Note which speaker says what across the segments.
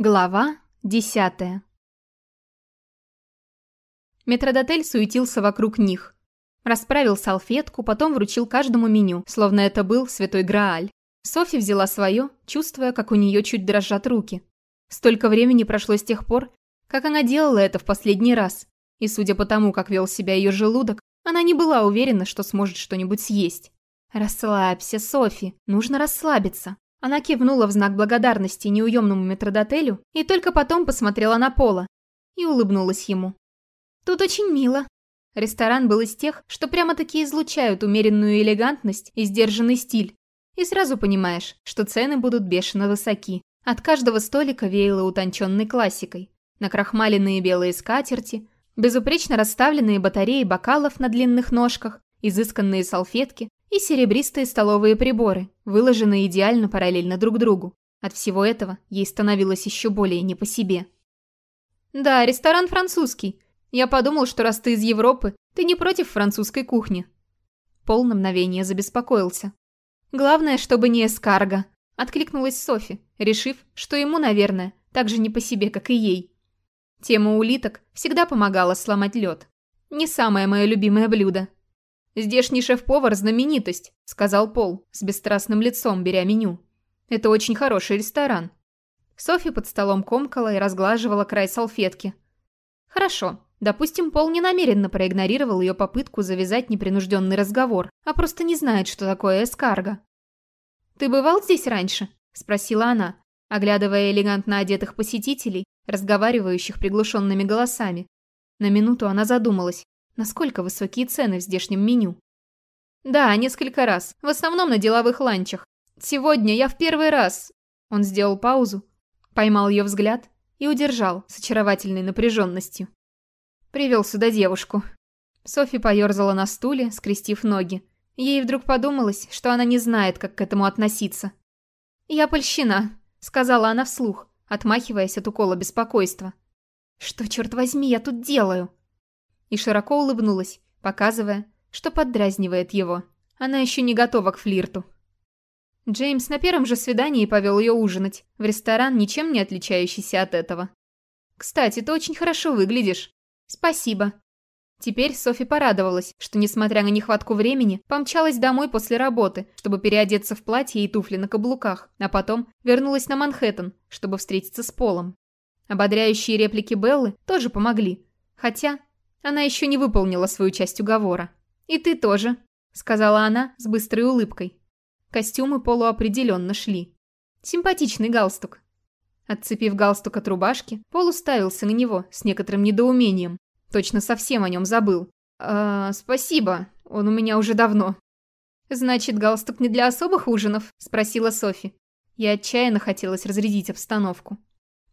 Speaker 1: Глава десятая Метродотель суетился вокруг них. Расправил салфетку, потом вручил каждому меню, словно это был святой Грааль. Софи взяла свое, чувствуя, как у нее чуть дрожат руки. Столько времени прошло с тех пор, как она делала это в последний раз, и судя по тому, как вел себя ее желудок, она не была уверена, что сможет что-нибудь съесть. «Расслабься, Софи, нужно расслабиться», она кивнула в знак благодарности неуемному метродотелю и только потом посмотрела на Пола и улыбнулась ему. «Тут очень мило». Ресторан был из тех, что прямо-таки излучают умеренную элегантность и сдержанный стиль. И сразу понимаешь, что цены будут бешено высоки. От каждого столика веяло утонченной классикой. Накрахмаленные белые скатерти, безупречно расставленные батареи бокалов на длинных ножках, изысканные салфетки, и серебристые столовые приборы, выложенные идеально параллельно друг другу. От всего этого ей становилось еще более не по себе. «Да, ресторан французский. Я подумал, что раз ты из Европы, ты не против французской кухни». Пол на мгновение забеспокоился. «Главное, чтобы не эскарго», — откликнулась Софи, решив, что ему, наверное, так же не по себе, как и ей. Тема улиток всегда помогала сломать лед. Не самое мое любимое блюдо, «Здешний шеф-повар – знаменитость», – сказал Пол, с бесстрастным лицом беря меню. «Это очень хороший ресторан». Софи под столом комкала и разглаживала край салфетки. «Хорошо. Допустим, Пол не намеренно проигнорировал ее попытку завязать непринужденный разговор, а просто не знает, что такое эскарго. «Ты бывал здесь раньше?» – спросила она, оглядывая элегантно одетых посетителей, разговаривающих приглушенными голосами. На минуту она задумалась, Насколько высокие цены в здешнем меню? Да, несколько раз. В основном на деловых ланчах. Сегодня я в первый раз... Он сделал паузу, поймал ее взгляд и удержал с очаровательной напряженностью. Привел сюда девушку. Софи поерзала на стуле, скрестив ноги. Ей вдруг подумалось, что она не знает, как к этому относиться. «Я польщена», — сказала она вслух, отмахиваясь от укола беспокойства. «Что, черт возьми, я тут делаю?» И широко улыбнулась, показывая, что поддразнивает его. Она еще не готова к флирту. Джеймс на первом же свидании повел ее ужинать, в ресторан, ничем не отличающийся от этого. «Кстати, ты очень хорошо выглядишь». «Спасибо». Теперь Софи порадовалась, что, несмотря на нехватку времени, помчалась домой после работы, чтобы переодеться в платье и туфли на каблуках, а потом вернулась на Манхэттен, чтобы встретиться с Полом. Ободряющие реплики Беллы тоже помогли, хотя она еще не выполнила свою часть уговора. «И ты тоже», — сказала она с быстрой улыбкой. Костюмы полуопределенно шли. Симпатичный галстук. Отцепив галстук от рубашки, Пол уставился на него с некоторым недоумением. Точно совсем о нем забыл. «Э, спасибо, он у меня уже давно». «Значит, галстук не для особых ужинов?» – спросила Софи. Я отчаянно хотелось разрядить обстановку.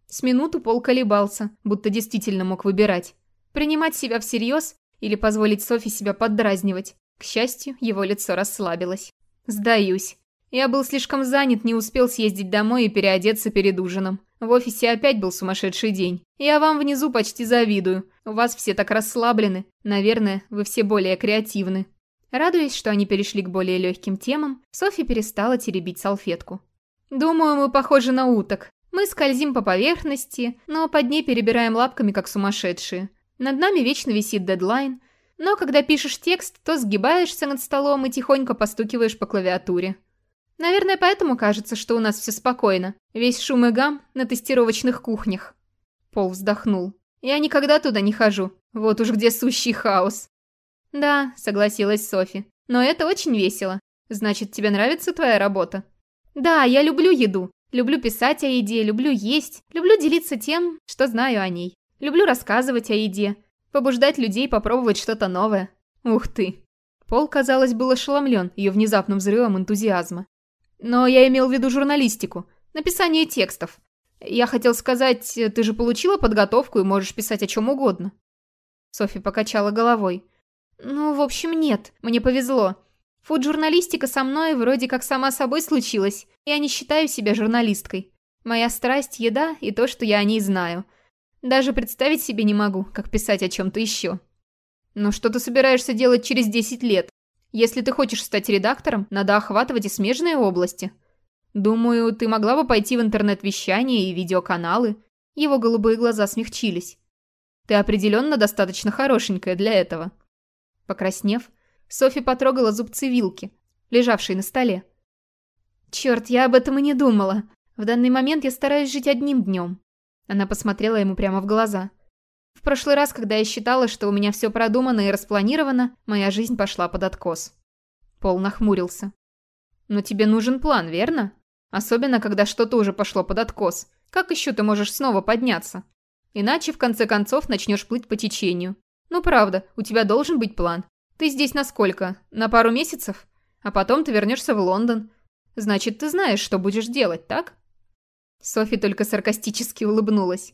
Speaker 1: С минуту Пол колебался, будто действительно мог выбирать. Принимать себя всерьез или позволить Софи себя поддразнивать. К счастью, его лицо расслабилось. «Сдаюсь. Я был слишком занят, не успел съездить домой и переодеться перед ужином. В офисе опять был сумасшедший день. Я вам внизу почти завидую. У вас все так расслаблены. Наверное, вы все более креативны». Радуясь, что они перешли к более легким темам, Софи перестала теребить салфетку. «Думаю, мы похожи на уток. Мы скользим по поверхности, но под ней перебираем лапками, как сумасшедшие. Над нами вечно висит дедлайн, но когда пишешь текст, то сгибаешься над столом и тихонько постукиваешь по клавиатуре. Наверное, поэтому кажется, что у нас все спокойно. Весь шум и гам на тестировочных кухнях. Пол вздохнул. Я никогда туда не хожу. Вот уж где сущий хаос. Да, согласилась Софи. Но это очень весело. Значит, тебе нравится твоя работа? Да, я люблю еду. Люблю писать о еде, люблю есть, люблю делиться тем, что знаю о ней. Люблю рассказывать о еде, побуждать людей попробовать что-то новое. Ух ты. Пол, казалось, был ошеломлен ее внезапным взрывом энтузиазма. Но я имел в виду журналистику, написание текстов. Я хотел сказать, ты же получила подготовку и можешь писать о чем угодно. Софи покачала головой. Ну, в общем, нет, мне повезло. Фуд-журналистика со мной вроде как сама собой случилась. Я не считаю себя журналисткой. Моя страсть – еда и то, что я о ней знаю – даже представить себе не могу, как писать о чем-то еще. Но что ты собираешься делать через 10 лет? Если ты хочешь стать редактором, надо охватывать и смежные области. Думаю, ты могла бы пойти в интернет-вещание и видеоканалы. Его голубые глаза смягчились. Ты определенно достаточно хорошенькая для этого. Покраснев, Софи потрогала зубцы вилки, лежавшие на столе. Черт, я об этом и не думала. В данный момент я стараюсь жить одним днем. Она посмотрела ему прямо в глаза. В прошлый раз, когда я считала, что у меня все продумано и распланировано, моя жизнь пошла под откос. Пол нахмурился. «Но тебе нужен план, верно? Особенно, когда что-то уже пошло под откос. Как еще ты можешь снова подняться? Иначе, в конце концов, начнешь плыть по течению. Ну правда, у тебя должен быть план. Ты здесь на сколько? На пару месяцев? А потом ты вернешься в Лондон. Значит, ты знаешь, что будешь делать, так?» Софи только саркастически улыбнулась.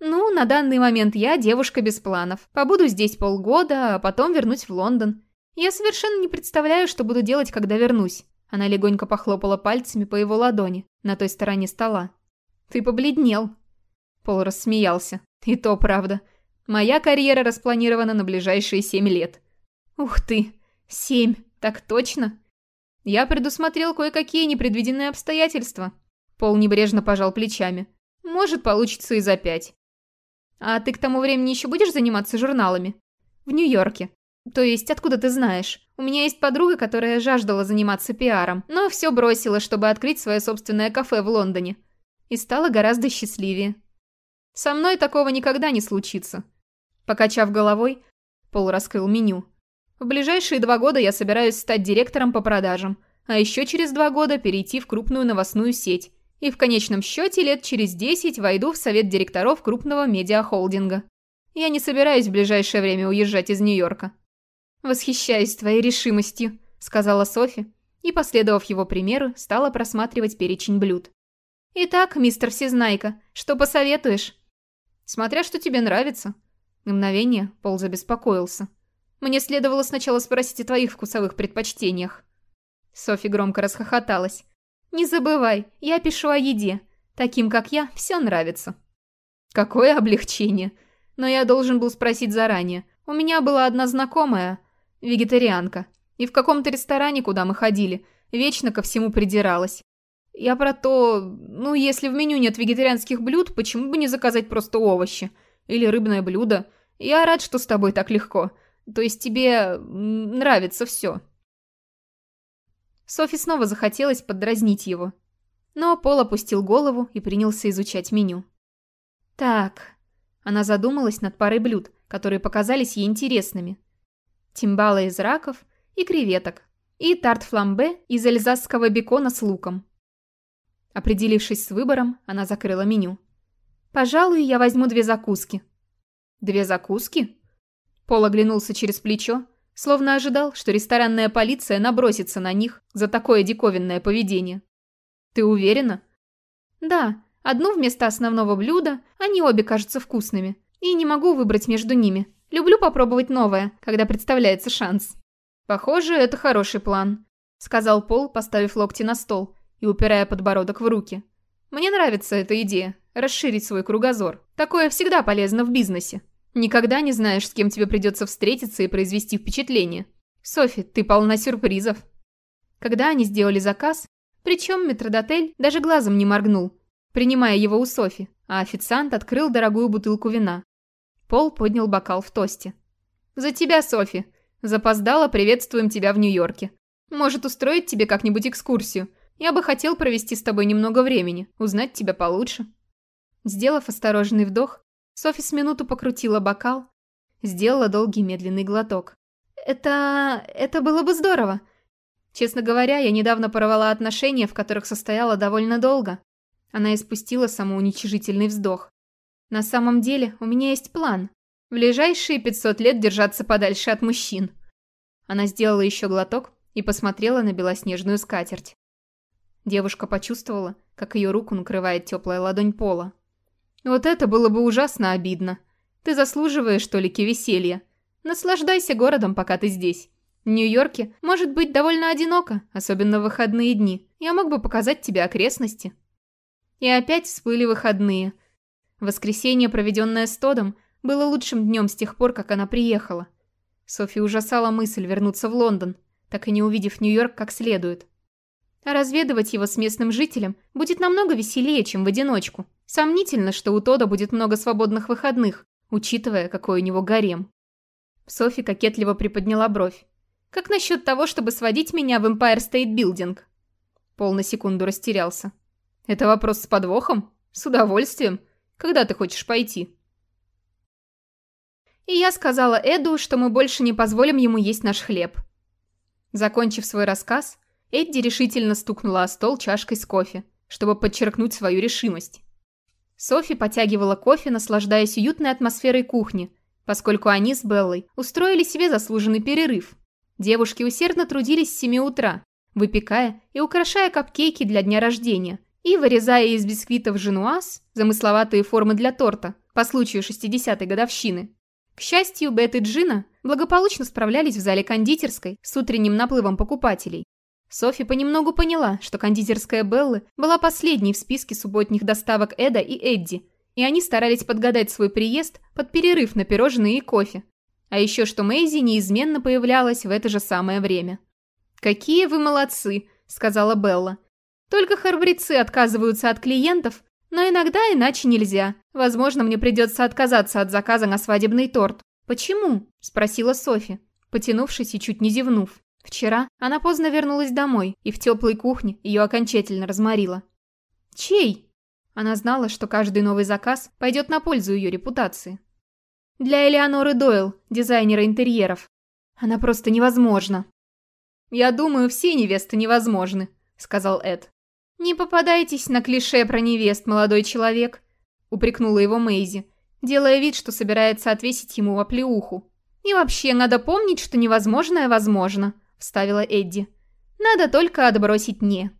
Speaker 1: «Ну, на данный момент я девушка без планов. Побуду здесь полгода, а потом вернусь в Лондон. Я совершенно не представляю, что буду делать, когда вернусь. Она легонько похлопала пальцами по его ладони, на той стороне стола. «Ты побледнел». Пол рассмеялся. «И то правда. Моя карьера распланирована на ближайшие семь лет». «Ух ты! Семь! Так точно?» «Я предусмотрел кое-какие непредвиденные обстоятельства». Пол небрежно пожал плечами. «Может, получится и за пять». «А ты к тому времени еще будешь заниматься журналами?» «В Нью-Йорке. То есть, откуда ты знаешь? У меня есть подруга, которая жаждала заниматься пиаром, но все бросила, чтобы открыть свое собственное кафе в Лондоне. И стала гораздо счастливее. Со мной такого никогда не случится. Покачав головой, Пол раскрыл меню. В ближайшие два года я собираюсь стать директором по продажам, а еще через два года перейти в крупную новостную сеть. И в конечном счете лет через десять войду в совет директоров крупного медиахолдинга. Я не собираюсь в ближайшее время уезжать из Нью-Йорка. «Восхищаюсь твоей решимостью», — сказала Софи, и, последовав его примеру, стала просматривать перечень блюд. «Итак, мистер Всезнайка, что посоветуешь?» «Смотря что тебе нравится». На мгновение Пол забеспокоился. «Мне следовало сначала спросить о твоих вкусовых предпочтениях». Софи громко расхохоталась. «Не забывай, я пишу о еде. Таким, как я, все нравится». «Какое облегчение! Но я должен был спросить заранее. У меня была одна знакомая, вегетарианка. И в каком-то ресторане, куда мы ходили, вечно ко всему придиралась. Я про то, ну, если в меню нет вегетарианских блюд, почему бы не заказать просто овощи? Или рыбное блюдо? Я рад, что с тобой так легко. То есть тебе нравится все. Софи снова захотелось поддразнить его. Но Пол опустил голову и принялся изучать меню. Так, она задумалась над парой блюд, которые показались ей интересными тимбала из раков и креветок, и тарт-фламбе из альзасского бекона с луком. Определившись с выбором, она закрыла меню. «Пожалуй, я возьму две закуски». «Две закуски?» Пол оглянулся через плечо, словно ожидал, что ресторанная полиция набросится на них за такое диковинное поведение. «Ты уверена?» «Да, одну вместо основного блюда, они обе кажутся вкусными, и не могу выбрать между ними. Люблю попробовать новое, когда представляется шанс. Похоже, это хороший план, сказал Пол, поставив локти на стол и упирая подбородок в руки. Мне нравится эта идея расширить свой кругозор. Такое всегда полезно в бизнесе. Никогда не знаешь, с кем тебе придется встретиться и произвести впечатление. Софи, ты полна сюрпризов. Когда они сделали заказ, причем метродотель даже глазом не моргнул, принимая его у Софи, а официант открыл дорогую бутылку вина. Пол поднял бокал в тосте. «За тебя, Софи. Запоздала, приветствуем тебя в Нью-Йорке. Может, устроить тебе как-нибудь экскурсию? Я бы хотел провести с тобой немного времени, узнать тебя получше». Сделав осторожный вдох, Софи с минуту покрутила бокал, сделала долгий медленный глоток. «Это... это было бы здорово. Честно говоря, я недавно порвала отношения, в которых состояла довольно долго». Она испустила самоуничижительный вздох. На самом деле, у меня есть план. В ближайшие 500 лет держаться подальше от мужчин. Она сделала еще глоток и посмотрела на белоснежную скатерть. Девушка почувствовала, как ее руку накрывает теплая ладонь пола. Вот это было бы ужасно обидно. Ты заслуживаешь толики веселья. Наслаждайся городом, пока ты здесь. В Нью-Йорке может быть довольно одиноко, особенно в выходные дни. Я мог бы показать тебе окрестности. И опять всплыли выходные – Воскресенье, проведенное с Тодом, было лучшим днем с тех пор, как она приехала. Софи ужасала мысль вернуться в Лондон, так и не увидев Нью-Йорк как следует. Разведывать его с местным жителем будет намного веселее, чем в одиночку. Сомнительно, что у Тода будет много свободных выходных, учитывая, какой у него гарем. Софи кокетливо приподняла бровь. «Как насчет того, чтобы сводить меня в Empire State Building?» Пол на секунду растерялся. «Это вопрос с подвохом? С удовольствием. Когда ты хочешь пойти?» И я сказала Эду, что мы больше не позволим ему есть наш хлеб. Закончив свой рассказ, Эдди решительно стукнула о стол чашкой с кофе, чтобы подчеркнуть свою решимость. Софи потягивала кофе, наслаждаясь уютной атмосферой кухни, поскольку они с Беллой устроили себе заслуженный перерыв. Девушки усердно трудились с 7 утра, выпекая и украшая капкейки для дня рождения и вырезая из бисквитов женуаз замысловатые формы для торта по случаю 60-й годовщины. К счастью, Бет и Джина благополучно справлялись в зале кондитерской с утренним наплывом покупателей. Софи понемногу поняла, что кондитерская Беллы была последней в списке субботних доставок Эда и Эдди, и они старались подгадать свой приезд под перерыв на пирожные и кофе. А еще что Мэйзи неизменно появлялась в это же самое время. «Какие вы молодцы!» – сказала Белла. «Только храбрецы отказываются от клиентов, но иногда иначе нельзя. Возможно, мне придется отказаться от заказа на свадебный торт. Почему? Спросила Софи, потянувшись и чуть не зевнув. Вчера она поздно вернулась домой, и в теплой кухне ее окончательно разморило. Чей? Она знала, что каждый новый заказ пойдет на пользу ее репутации. Для Элеоноры Дойл, дизайнера интерьеров. Она просто невозможна. «Я думаю, все невесты невозможны», — сказал Эд. «Не попадайтесь на клише про невест, молодой человек», — упрекнула его Мэйзи, делая вид, что собирается отвесить ему оплеуху. «И вообще, надо помнить, что невозможное возможно», — вставила Эдди. «Надо только отбросить «не».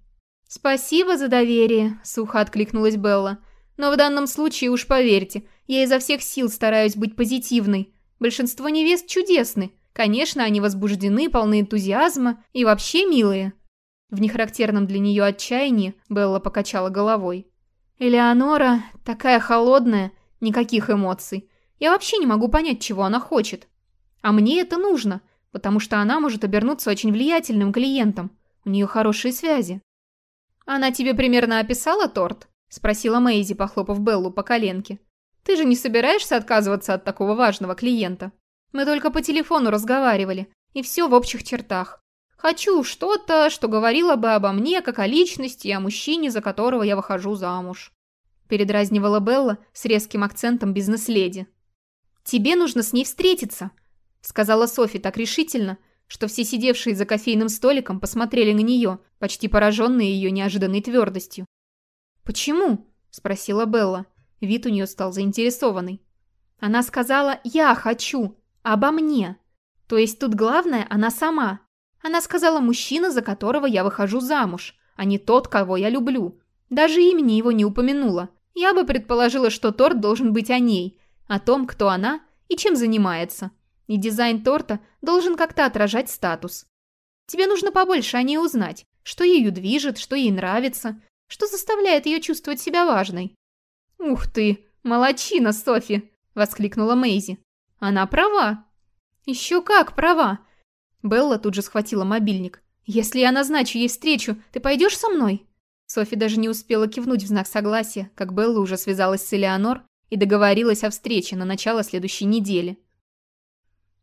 Speaker 1: «Спасибо за доверие», — сухо откликнулась Белла. «Но в данном случае, уж поверьте, я изо всех сил стараюсь быть позитивной. Большинство невест чудесны. Конечно, они возбуждены, полны энтузиазма и вообще милые. В нехарактерном для нее отчаянии Белла покачала головой. «Элеонора такая холодная, никаких эмоций. Я вообще не могу понять, чего она хочет. А мне это нужно, потому что она может обернуться очень влиятельным клиентом. У нее хорошие связи». «Она тебе примерно описала торт?» – спросила Мэйзи, похлопав Беллу по коленке. «Ты же не собираешься отказываться от такого важного клиента? Мы только по телефону разговаривали, и все в общих чертах. Хочу что-то, что говорило бы обо мне, как о личности и о мужчине, за которого я выхожу замуж. Передразнивала Белла с резким акцентом бизнес-леди. «Тебе нужно с ней встретиться», — сказала Софи так решительно, что все сидевшие за кофейным столиком посмотрели на нее, почти пораженные ее неожиданной твердостью. «Почему?» — спросила Белла. Вид у нее стал заинтересованный. Она сказала «я хочу», обо мне. То есть тут главное она сама, она сказала мужчина, за которого я выхожу замуж, а не тот, кого я люблю. Даже имени его не упомянула. Я бы предположила, что торт должен быть о ней, о том, кто она и чем занимается. И дизайн торта должен как-то отражать статус. Тебе нужно побольше о ней узнать, что ею движет, что ей нравится, что заставляет ее чувствовать себя важной. «Ух ты, молочина, Софи!» – воскликнула Мэйзи. «Она права». «Еще как права. Белла тут же схватила мобильник. «Если я назначу ей встречу, ты пойдешь со мной?» Софи даже не успела кивнуть в знак согласия, как Белла уже связалась с Элеонор и договорилась о встрече на начало следующей недели.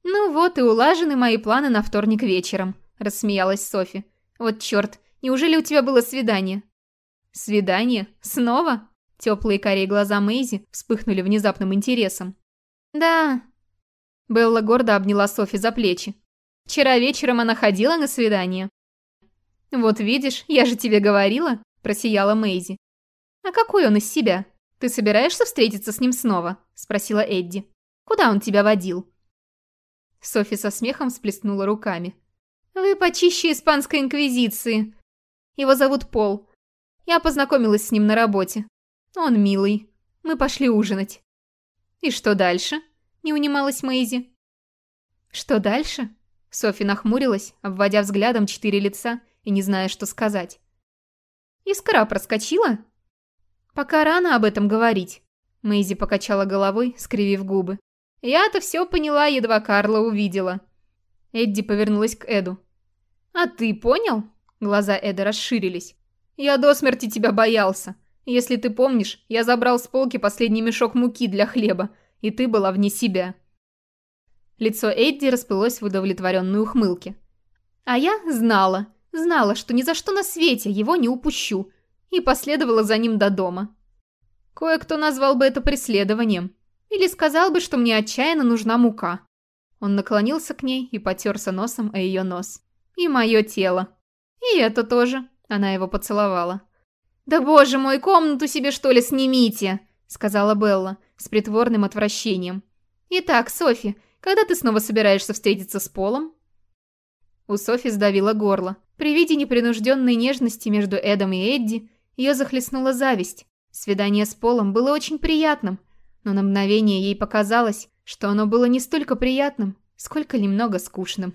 Speaker 1: «Ну вот и улажены мои планы на вторник вечером», – рассмеялась Софи. «Вот черт, неужели у тебя было свидание?» «Свидание? Снова?» Теплые карие глаза Мэйзи вспыхнули внезапным интересом. «Да». Белла гордо обняла Софи за плечи. Вчера вечером она ходила на свидание». «Вот видишь, я же тебе говорила», – просияла Мэйзи. «А какой он из себя? Ты собираешься встретиться с ним снова?» – спросила Эдди. «Куда он тебя водил?» Софи со смехом сплеснула руками. «Вы почище испанской инквизиции. Его зовут Пол. Я познакомилась с ним на работе. Он милый. Мы пошли ужинать». «И что дальше?» – не унималась Мэйзи. «Что дальше?» Софи нахмурилась, обводя взглядом четыре лица и не зная, что сказать. «Искра проскочила?» «Пока рано об этом говорить», — Мэйзи покачала головой, скривив губы. «Я-то все поняла, едва Карла увидела». Эдди повернулась к Эду. «А ты понял?» Глаза Эда расширились. «Я до смерти тебя боялся. Если ты помнишь, я забрал с полки последний мешок муки для хлеба, и ты была вне себя». Лицо Эдди расплылось в удовлетворенной ухмылке. «А я знала, знала, что ни за что на свете его не упущу, и последовала за ним до дома. Кое-кто назвал бы это преследованием, или сказал бы, что мне отчаянно нужна мука». Он наклонился к ней и потерся носом о ее нос. «И мое тело. И это тоже», — она его поцеловала. «Да боже мой, комнату себе что ли снимите!» — сказала Белла с притворным отвращением. «Итак, Софи, когда ты снова собираешься встретиться с Полом?» У Софи сдавило горло. При виде непринужденной нежности между Эдом и Эдди ее захлестнула зависть. Свидание с Полом было очень приятным, но на мгновение ей показалось, что оно было не столько приятным, сколько немного скучным.